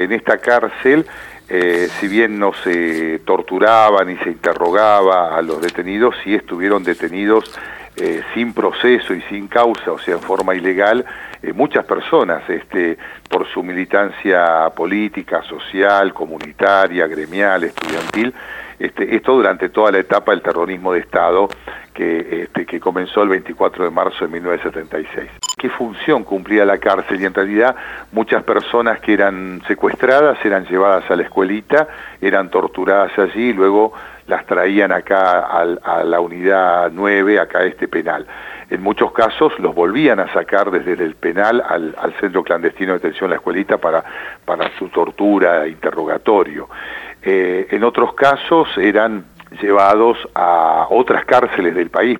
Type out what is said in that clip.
En esta cárcel, eh, si bien no se torturaba ni se interrogaba a los detenidos, sí estuvieron detenidos eh, sin proceso y sin causa, o sea, en forma ilegal, eh, muchas personas, este, por su militancia política, social, comunitaria, gremial, estudiantil, este, esto durante toda la etapa del terrorismo de Estado que, este, que comenzó el 24 de marzo de 1976 qué función cumplía la cárcel y en realidad muchas personas que eran secuestradas eran llevadas a la escuelita, eran torturadas allí y luego las traían acá a, la unidad 9, acá a este penal. En muchos casos los volvían a sacar desde el penal al, centro clandestino de detención, la escuelita, para, para su tortura interrogatorio. Eh, en otros casos eran llevados a otras cárceles del país.